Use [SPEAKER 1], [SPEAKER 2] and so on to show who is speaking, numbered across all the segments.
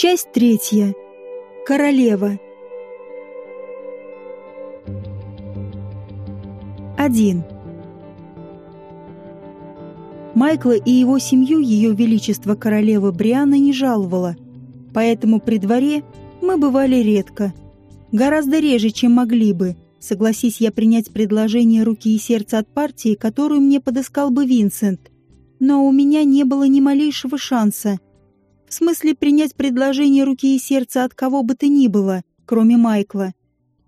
[SPEAKER 1] Часть третья. Королева. Один. Майкла и его семью ее величество королева Бриана не жаловала, поэтому при дворе мы бывали редко. Гораздо реже, чем могли бы, согласись я принять предложение руки и сердца от партии, которую мне подыскал бы Винсент. Но у меня не было ни малейшего шанса. В смысле принять предложение руки и сердца от кого бы то ни было, кроме Майкла.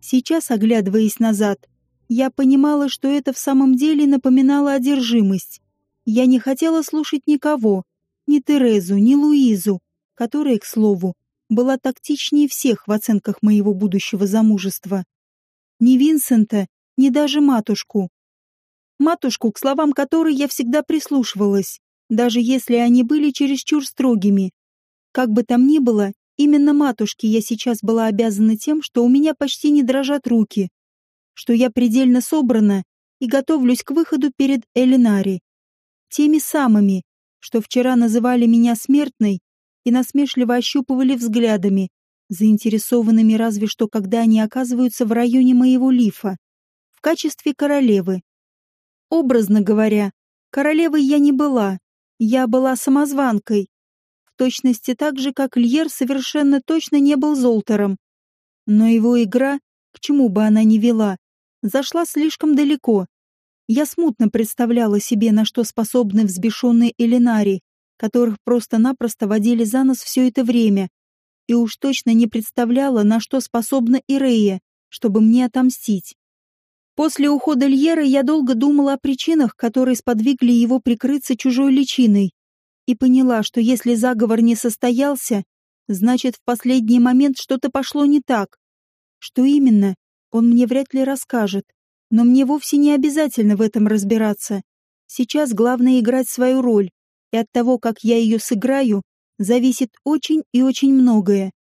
[SPEAKER 1] Сейчас, оглядываясь назад, я понимала, что это в самом деле напоминало одержимость. Я не хотела слушать никого, ни Терезу, ни Луизу, которая, к слову, была тактичнее всех в оценках моего будущего замужества. Ни Винсента, ни даже матушку. Матушку, к словам которой я всегда прислушивалась, даже если они были чересчур строгими. Как бы там ни было, именно матушке я сейчас была обязана тем, что у меня почти не дрожат руки, что я предельно собрана и готовлюсь к выходу перед Элинари. Теми самыми, что вчера называли меня смертной и насмешливо ощупывали взглядами, заинтересованными разве что, когда они оказываются в районе моего лифа, в качестве королевы. Образно говоря, королевой я не была, я была самозванкой, точности так же, как Льер совершенно точно не был Золтером. Но его игра, к чему бы она ни вела, зашла слишком далеко. Я смутно представляла себе, на что способны взбешенные Элинари, которых просто-напросто водили за нос все это время, и уж точно не представляла, на что способна Ирея, чтобы мне отомстить. После ухода Льера я долго думала о причинах, которые сподвигли его прикрыться чужой личиной, и поняла, что если заговор не состоялся, значит, в последний момент что-то пошло не так. Что именно, он мне вряд ли расскажет, но мне вовсе не обязательно в этом разбираться. Сейчас главное играть свою роль, и от того, как я ее сыграю, зависит очень и очень многое.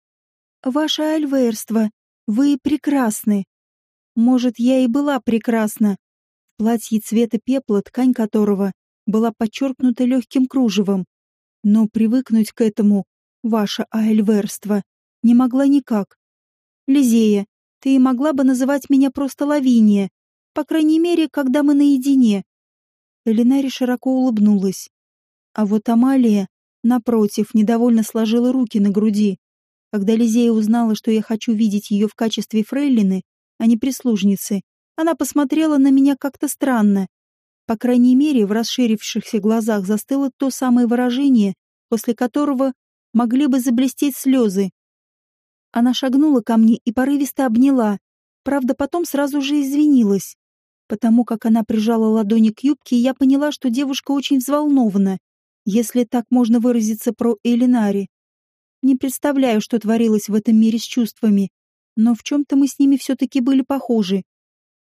[SPEAKER 1] Ваше альверство, вы прекрасны. Может, я и была прекрасна. В платье цвета пепла, ткань которого была подчеркнута легким кружевом. Но привыкнуть к этому, ваше альверство, не могла никак. Лизея, ты могла бы называть меня просто Лавиния, по крайней мере, когда мы наедине. Элинари широко улыбнулась. А вот Амалия, напротив, недовольно сложила руки на груди. Когда Лизея узнала, что я хочу видеть ее в качестве фрейлины, а не прислужницы, она посмотрела на меня как-то странно. По крайней мере, в расширившихся глазах застыло то самое выражение, после которого могли бы заблестеть слезы. Она шагнула ко мне и порывисто обняла, правда, потом сразу же извинилась. Потому как она прижала ладони к юбке, я поняла, что девушка очень взволнована если так можно выразиться про Элинари. Не представляю, что творилось в этом мире с чувствами, но в чем-то мы с ними все-таки были похожи.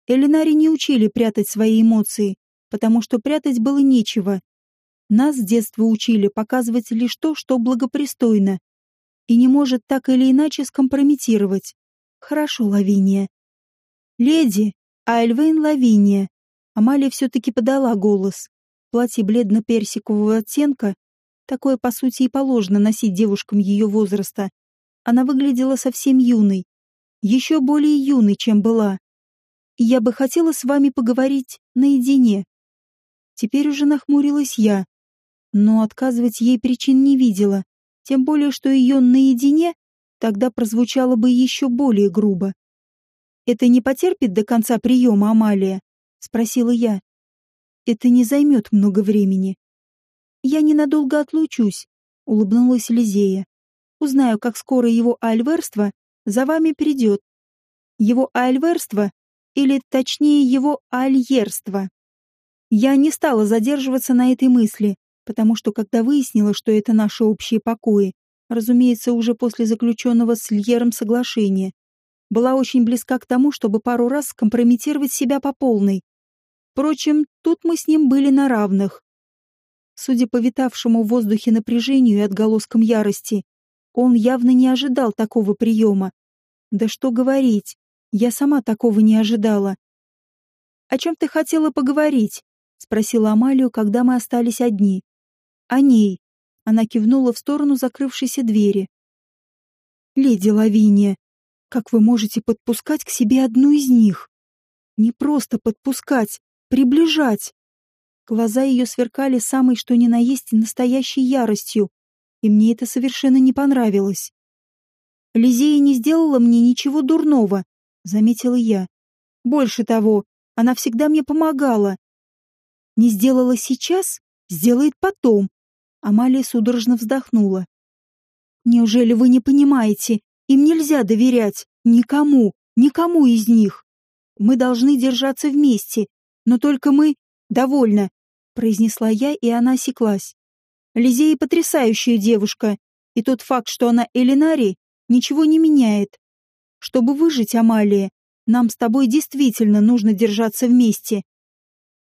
[SPEAKER 1] Элинари не учили прятать свои эмоции, потому что прятать было нечего. Нас с детства учили показывать лишь то, что благопристойно, и не может так или иначе скомпрометировать. Хорошо, Лавиния. Леди, Альвейн Лавиния. Амалия все-таки подала голос платье бледно-персикового оттенка, такое, по сути, и положено носить девушкам ее возраста, она выглядела совсем юной, еще более юной, чем была. И я бы хотела с вами поговорить наедине. Теперь уже нахмурилась я, но отказывать ей причин не видела, тем более, что ее наедине тогда прозвучало бы еще более грубо. «Это не потерпит до конца приема, Амалия?» — спросила я. Это не займет много времени. Я ненадолго отлучусь, улыбнулась Лизея. Узнаю, как скоро его альверство за вами придет. Его альверство, или точнее его альерство. Я не стала задерживаться на этой мысли, потому что когда выяснила, что это наши общие покои, разумеется, уже после заключенного с Льером соглашения, была очень близка к тому, чтобы пару раз скомпрометировать себя по полной. Впрочем, тут мы с ним были на равных. Судя по витавшему в воздухе напряжению и отголоскам ярости, он явно не ожидал такого приема. Да что говорить, я сама такого не ожидала. «О чем ты хотела поговорить?» — спросила Амалию, когда мы остались одни. «О ней». Она кивнула в сторону закрывшейся двери. леди Лавиния, как вы можете подпускать к себе одну из них? Не просто подпускать, приближать. Глаза ее сверкали самой что ни на есть настоящей яростью, и мне это совершенно не понравилось. Лизея не сделала мне ничего дурного, заметила я. Больше того, она всегда мне помогала. Не сделала сейчас, сделает потом. Амалия судорожно вздохнула. Неужели вы не понимаете? Им нельзя доверять. Никому, никому из них. Мы должны держаться вместе. Но только мы... Довольно, произнесла я, и она осеклась. Лизея потрясающая девушка, и тот факт, что она Элинари, ничего не меняет. Чтобы выжить, Амалия, нам с тобой действительно нужно держаться вместе.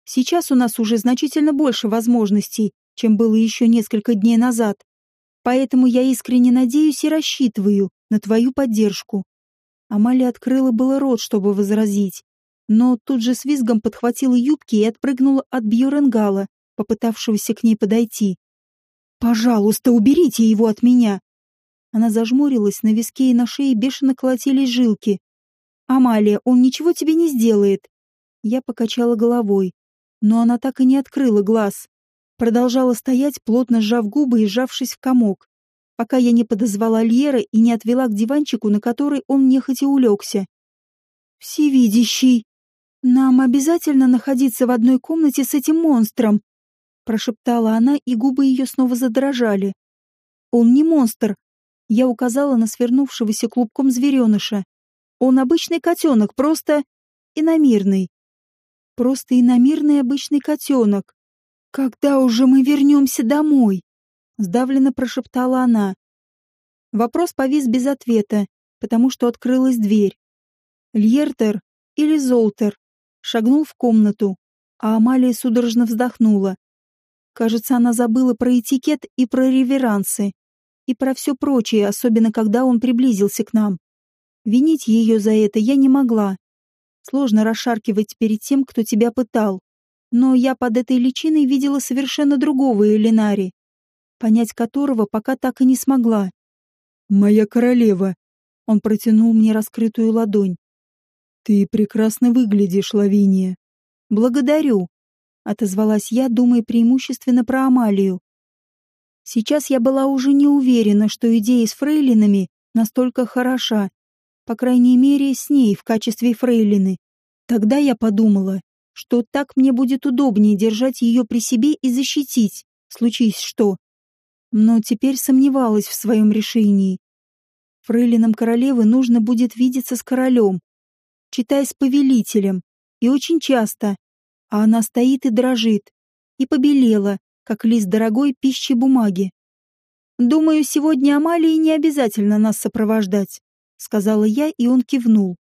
[SPEAKER 1] Сейчас у нас уже значительно больше возможностей, чем было еще несколько дней назад. Поэтому я искренне надеюсь и рассчитываю на твою поддержку. Амалия открыла было рот, чтобы возразить, но тут же с визгом подхватила юбки и отпрыгнула от Бьюренгала, попытавшегося к ней подойти. «Пожалуйста, уберите его от меня!» Она зажмурилась, на виске и на шее бешено колотились жилки. «Амалия, он ничего тебе не сделает!» Я покачала головой, но она так и не открыла глаз. Продолжала стоять, плотно сжав губы и сжавшись в комок, пока я не подозвала Льера и не отвела к диванчику, на который он нехотя улегся. «Всевидящий! Нам обязательно находиться в одной комнате с этим монстром!» прошептала она, и губы ее снова задрожали. «Он не монстр!» Я указала на свернувшегося клубком звереныша. «Он обычный котенок, просто иномирный. Просто иномирный обычный котенок. Когда уже мы вернемся домой?» Сдавленно прошептала она. Вопрос повис без ответа, потому что открылась дверь. Льертер или Золтер шагнул в комнату, а Амалия судорожно вздохнула. Кажется, она забыла про этикет и про реверансы, и про все прочее, особенно когда он приблизился к нам. Винить ее за это я не могла. Сложно расшаркивать перед тем, кто тебя пытал. Но я под этой личиной видела совершенно другого Элинари, понять которого пока так и не смогла. «Моя королева!» Он протянул мне раскрытую ладонь. «Ты прекрасно выглядишь, Лавиния». «Благодарю», — отозвалась я, думая преимущественно про Амалию. Сейчас я была уже не уверена, что идея с фрейлинами настолько хороша, по крайней мере, с ней в качестве фрейлины. Тогда я подумала, что так мне будет удобнее держать ее при себе и защитить, случись что. Но теперь сомневалась в своем решении. Фрейлинам королевы нужно будет видеться с королем, читая с повелителем, и очень часто, а она стоит и дрожит, и побелела, как лист дорогой пищи бумаги. «Думаю, сегодня Амалии не обязательно нас сопровождать», — сказала я, и он кивнул.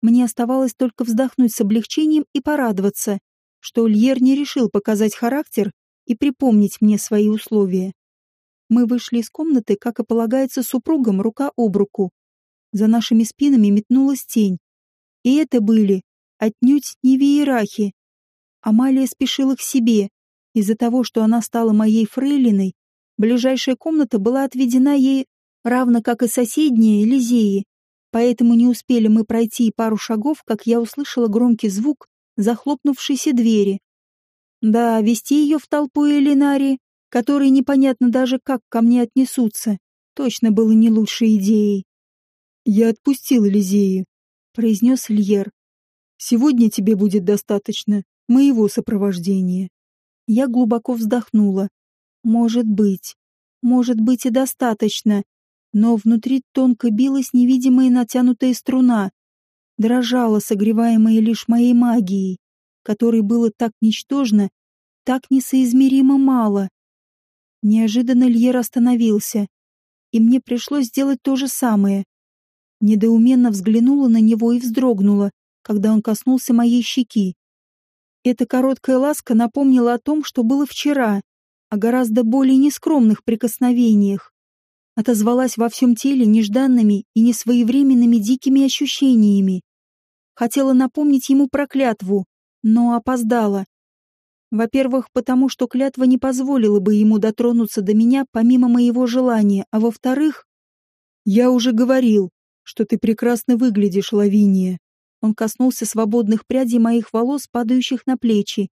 [SPEAKER 1] Мне оставалось только вздохнуть с облегчением и порадоваться, что Льер не решил показать характер и припомнить мне свои условия. Мы вышли из комнаты, как и полагается супругам, рука об руку. За нашими спинами метнулась тень. И это были отнюдь не веерахи, Амалия спешила к себе. Из-за того, что она стала моей фрейлиной, ближайшая комната была отведена ей, равно как и соседняя Элизеи. Поэтому не успели мы пройти пару шагов, как я услышала громкий звук захлопнувшейся двери. Да, вести ее в толпу Элинари, которые непонятно даже как ко мне отнесутся, точно было не лучшей идеей. «Я отпустил Элизею», — произнес Льер. «Сегодня тебе будет достаточно моего сопровождения. Я глубоко вздохнула. Может быть, может быть и достаточно, но внутри тонко билась невидимая натянутая струна, дрожала, согреваемая лишь моей магией, которой было так ничтожно, так несоизмеримо мало. Неожиданно Льер остановился, и мне пришлось сделать то же самое. Недоуменно взглянула на него и вздрогнула, когда он коснулся моей щеки. Эта короткая ласка напомнила о том, что было вчера, о гораздо более нескромных прикосновениях. Отозвалась во всем теле нежданными и несвоевременными дикими ощущениями. Хотела напомнить ему про клятву, но опоздала. Во-первых, потому что клятва не позволила бы ему дотронуться до меня помимо моего желания, а во-вторых, «Я уже говорил, что ты прекрасно выглядишь, Лавиния». Он коснулся свободных прядей моих волос, падающих на плечи.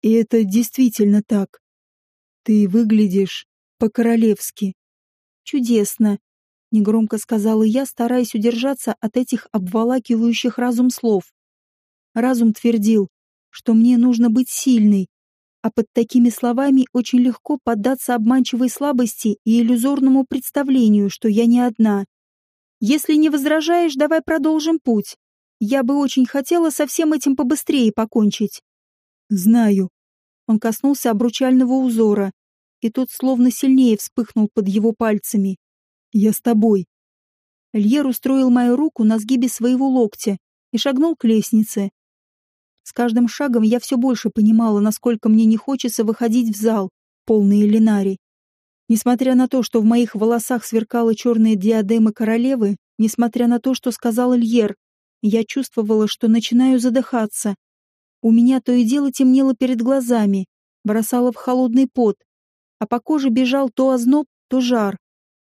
[SPEAKER 1] «И это действительно так. Ты выглядишь по-королевски». «Чудесно», — негромко сказала я, стараясь удержаться от этих обволакивающих разум слов. Разум твердил, что мне нужно быть сильной, а под такими словами очень легко поддаться обманчивой слабости и иллюзорному представлению, что я не одна. Если не возражаешь, давай продолжим путь. Я бы очень хотела со всем этим побыстрее покончить. Знаю. Он коснулся обручального узора, и тот словно сильнее вспыхнул под его пальцами. Я с тобой. Льер устроил мою руку на сгибе своего локтя и шагнул к лестнице, с каждым шагом я все больше понимала, насколько мне не хочется выходить в зал, полный Элинари. Несмотря на то, что в моих волосах сверкала черная диадема королевы, несмотря на то, что сказал Льер, я чувствовала, что начинаю задыхаться. У меня то и дело темнело перед глазами, бросало в холодный пот, а по коже бежал то озноб, то жар.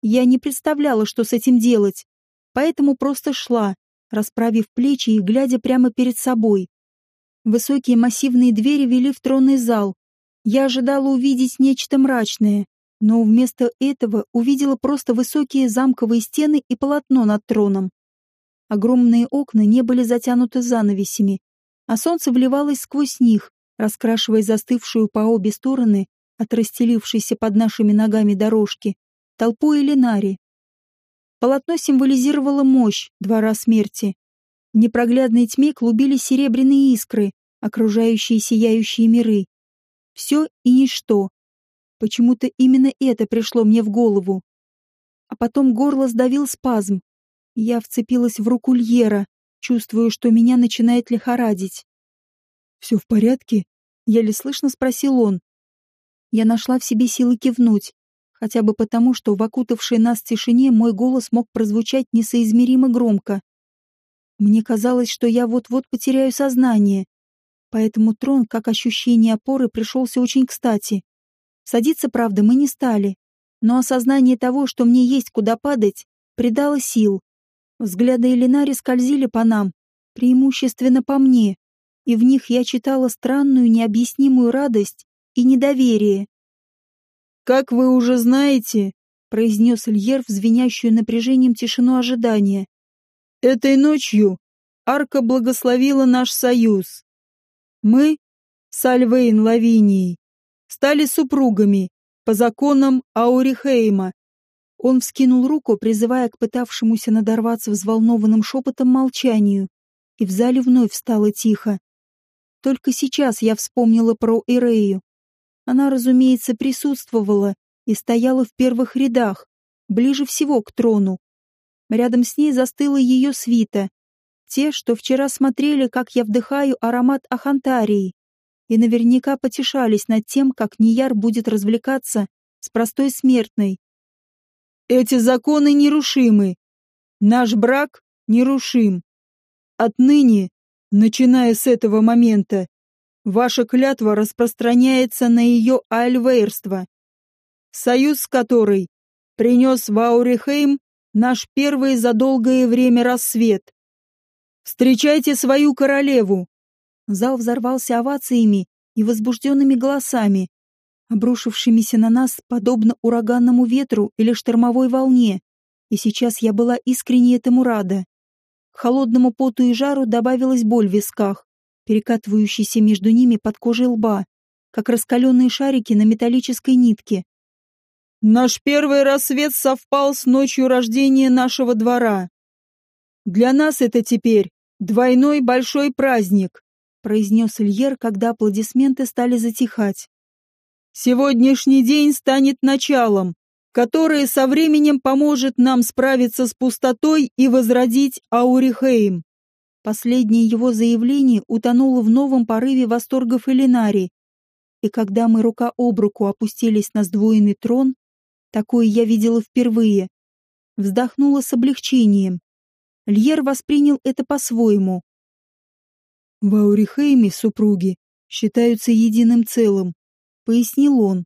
[SPEAKER 1] Я не представляла, что с этим делать, поэтому просто шла, расправив плечи и глядя прямо перед собой. Высокие массивные двери вели в тронный зал. Я ожидала увидеть нечто мрачное, но вместо этого увидела просто высокие замковые стены и полотно над троном. Огромные окна не были затянуты занавесями, а солнце вливалось сквозь них, раскрашивая застывшую по обе стороны от расстелившейся под нашими ногами дорожки толпу Элинари. Полотно символизировало мощь двора смерти. В непроглядной тьме клубились серебряные искры, окружающие сияющие миры. Все и ничто. Почему-то именно это пришло мне в голову. А потом горло сдавил спазм. Я вцепилась в руку Льера, чувствуя, что меня начинает лихорадить. «Все в порядке?» — еле слышно спросил он. Я нашла в себе силы кивнуть, хотя бы потому, что в окутавшей нас тишине мой голос мог прозвучать несоизмеримо громко. Мне казалось, что я вот-вот потеряю сознание, Поэтому трон, как ощущение опоры, пришелся очень кстати. Садиться, правда, мы не стали. Но осознание того, что мне есть куда падать, придало сил. Взгляды Элинари скользили по нам, преимущественно по мне, и в них я читала странную необъяснимую радость и недоверие. «Как вы уже знаете», — произнес Ильер в звенящую напряжением тишину ожидания, «этой ночью Арка благословила наш союз. Мы, Сальвейн Лавинией, стали супругами по законам Аурихейма. Он вскинул руку, призывая к пытавшемуся надорваться взволнованным шепотом молчанию, и в зале вновь стало тихо. Только сейчас я вспомнила про Ирею. Она, разумеется, присутствовала и стояла в первых рядах, ближе всего к трону. Рядом с ней застыла ее свита, те, что вчера смотрели, как я вдыхаю аромат ахантарии, и наверняка потешались над тем, как Нияр будет развлекаться с простой смертной. Эти законы нерушимы. Наш брак нерушим. Отныне, начиная с этого момента, ваша клятва распространяется на ее альвейрство, союз с которой принес в Аурихейм наш первый за долгое время рассвет. Встречайте свою королеву!» Зал взорвался овациями и возбужденными голосами, обрушившимися на нас подобно ураганному ветру или штормовой волне, и сейчас я была искренне этому рада. Холодному поту и жару добавилась боль в висках, перекатывающаяся между ними под кожей лба, как раскаленные шарики на металлической нитке. «Наш первый рассвет совпал с ночью рождения нашего двора. Для нас это теперь «Двойной большой праздник», — произнес Ильер, когда аплодисменты стали затихать. «Сегодняшний день станет началом, которое со временем поможет нам справиться с пустотой и возродить Аурихейм». Последнее его заявление утонуло в новом порыве восторгов Элинари, и когда мы рука об руку опустились на сдвоенный трон, такое я видела впервые, вздохнула с облегчением. Льер воспринял это по-своему. В Аурихейме супруги считаются единым целым, пояснил он.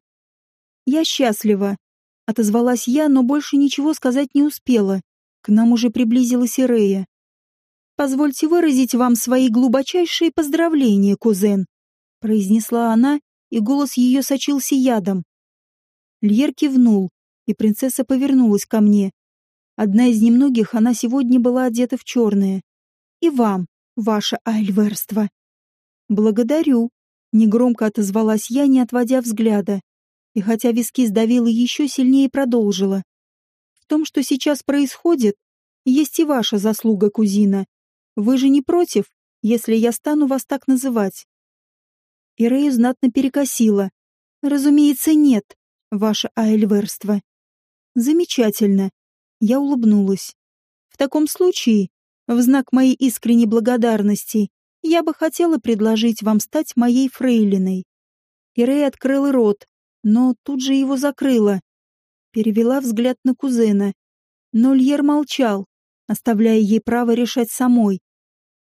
[SPEAKER 1] Я счастлива, отозвалась я, но больше ничего сказать не успела. К нам уже приблизилась Ирея. «Позвольте выразить вам свои глубочайшие поздравления, кузен», произнесла она, и голос ее сочился ядом. Льер кивнул, и принцесса повернулась ко мне. Одна из немногих, она сегодня была одета в черное. «И вам, ваше альверство». «Благодарю», — негромко отозвалась я, не отводя взгляда. И хотя виски сдавила еще сильнее продолжила. «В том, что сейчас происходит, есть и ваша заслуга, кузина. Вы же не против, если я стану вас так называть?» Ирею знатно перекосила. «Разумеется, нет, ваше айльверство». «Замечательно». Я улыбнулась. «В таком случае, в знак моей искренней благодарности, я бы хотела предложить вам стать моей фрейлиной». Ирей открыла рот, но тут же его закрыла. Перевела взгляд на кузена. Но Льер молчал, оставляя ей право решать самой.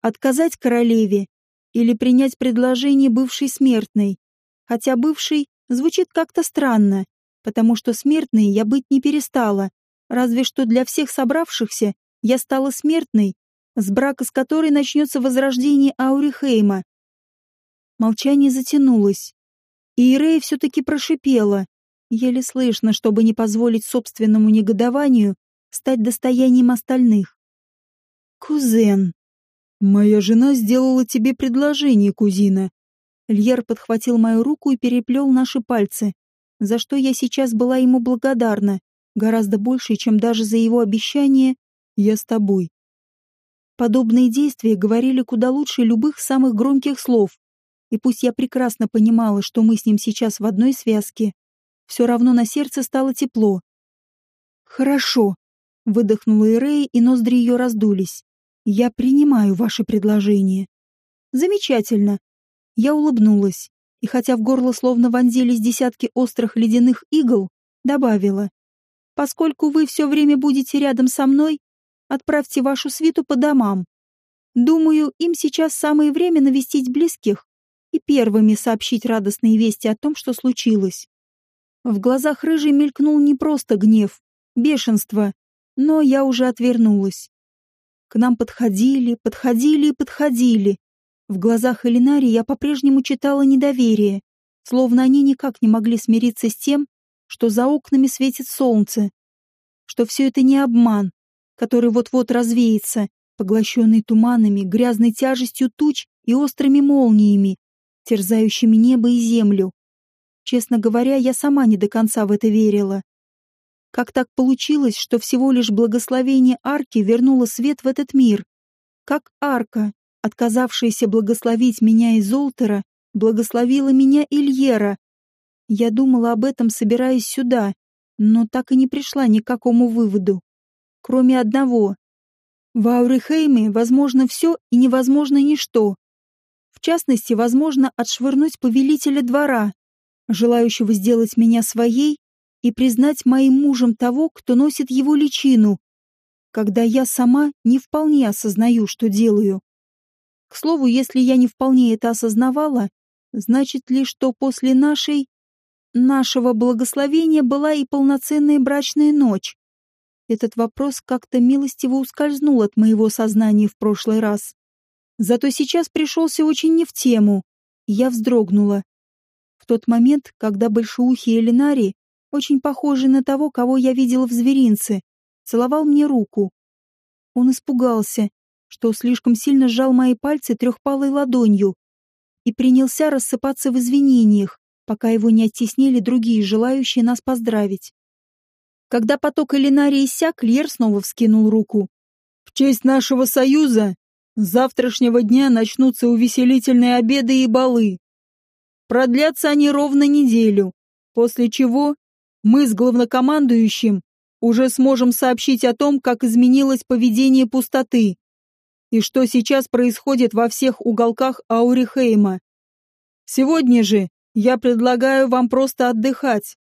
[SPEAKER 1] Отказать королеве или принять предложение бывшей смертной. Хотя бывший звучит как-то странно потому что смертной я быть не перестала, разве что для всех собравшихся я стала смертной, с брака с которой начнется возрождение Аурихейма. Молчание затянулось, и Ирея все-таки прошипела, еле слышно, чтобы не позволить собственному негодованию стать достоянием остальных. «Кузен!» «Моя жена сделала тебе предложение, кузина!» Льер подхватил мою руку и переплел наши пальцы, за что я сейчас была ему благодарна, гораздо больше, чем даже за его обещание «я с тобой». Подобные действия говорили куда лучше любых самых громких слов, и пусть я прекрасно понимала, что мы с ним сейчас в одной связке, все равно на сердце стало тепло. «Хорошо», — выдохнула Ирея, и ноздри ее раздулись. «Я принимаю ваше предложение». «Замечательно». Я улыбнулась и хотя в горло словно вонзились десятки острых ледяных игл, добавила. «Поскольку вы все время будете рядом со мной, отправьте вашу свиту по домам. Думаю, им сейчас самое время навестить близких и первыми сообщить радостные вести о том, что случилось». В глазах рыжей мелькнул не просто гнев, бешенство, но я уже отвернулась. К нам подходили, подходили и подходили, в глазах Элинари я по-прежнему читала недоверие, словно они никак не могли смириться с тем, что за окнами светит солнце, что все это не обман, который вот-вот развеется, поглощенный туманами, грязной тяжестью туч и острыми молниями, терзающими небо и землю. Честно говоря, я сама не до конца в это верила. Как так получилось, что всего лишь благословение арки вернуло свет в этот мир? Как арка, отказавшаяся благословить меня из Олтера, благословила меня Ильера. Я думала об этом, собираясь сюда, но так и не пришла ни к какому выводу. Кроме одного. В Аурихейме возможно все и невозможно ничто. В частности, возможно отшвырнуть повелителя двора, желающего сделать меня своей и признать моим мужем того, кто носит его личину, когда я сама не вполне осознаю, что делаю. К слову, если я не вполне это осознавала, значит ли, что после нашей... нашего благословения была и полноценная брачная ночь? Этот вопрос как-то милостиво ускользнул от моего сознания в прошлый раз. Зато сейчас пришелся очень не в тему, я вздрогнула. В тот момент, когда большеухий Элинари, очень похожий на того, кого я видела в зверинце, целовал мне руку. Он испугался что слишком сильно сжал мои пальцы трехпалой ладонью и принялся рассыпаться в извинениях, пока его не оттеснили другие, желающие нас поздравить. Когда поток Элинарии иссяк, Льер снова вскинул руку. «В честь нашего союза с завтрашнего дня начнутся увеселительные обеды и балы. Продлятся они ровно неделю, после чего мы с главнокомандующим уже сможем сообщить о том, как изменилось поведение пустоты и что сейчас происходит во всех уголках Аурихейма. Сегодня же я предлагаю вам просто отдыхать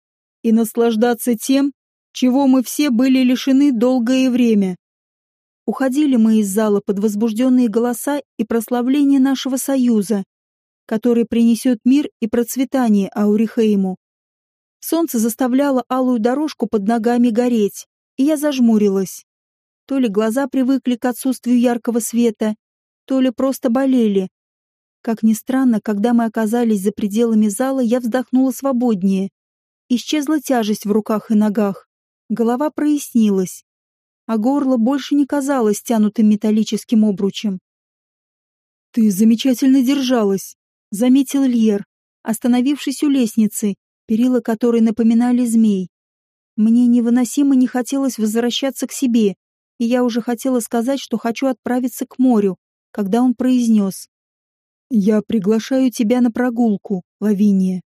[SPEAKER 1] и наслаждаться тем, чего мы все были лишены долгое время. Уходили мы из зала под возбужденные голоса и прославление нашего союза, который принесет мир и процветание Аурихейму. Солнце заставляло алую дорожку под ногами гореть, и я зажмурилась. То ли глаза привыкли к отсутствию яркого света, то ли просто болели. Как ни странно, когда мы оказались за пределами зала, я вздохнула свободнее. Исчезла тяжесть в руках и ногах. Голова прояснилась, а горло больше не казалось тянутым металлическим обручем. «Ты замечательно держалась», — заметил Льер, остановившись у лестницы, перила которой напоминали змей. Мне невыносимо не хотелось возвращаться к себе, и я уже хотела сказать, что хочу отправиться к морю, когда он произнес. «Я приглашаю тебя на прогулку, Лавиния».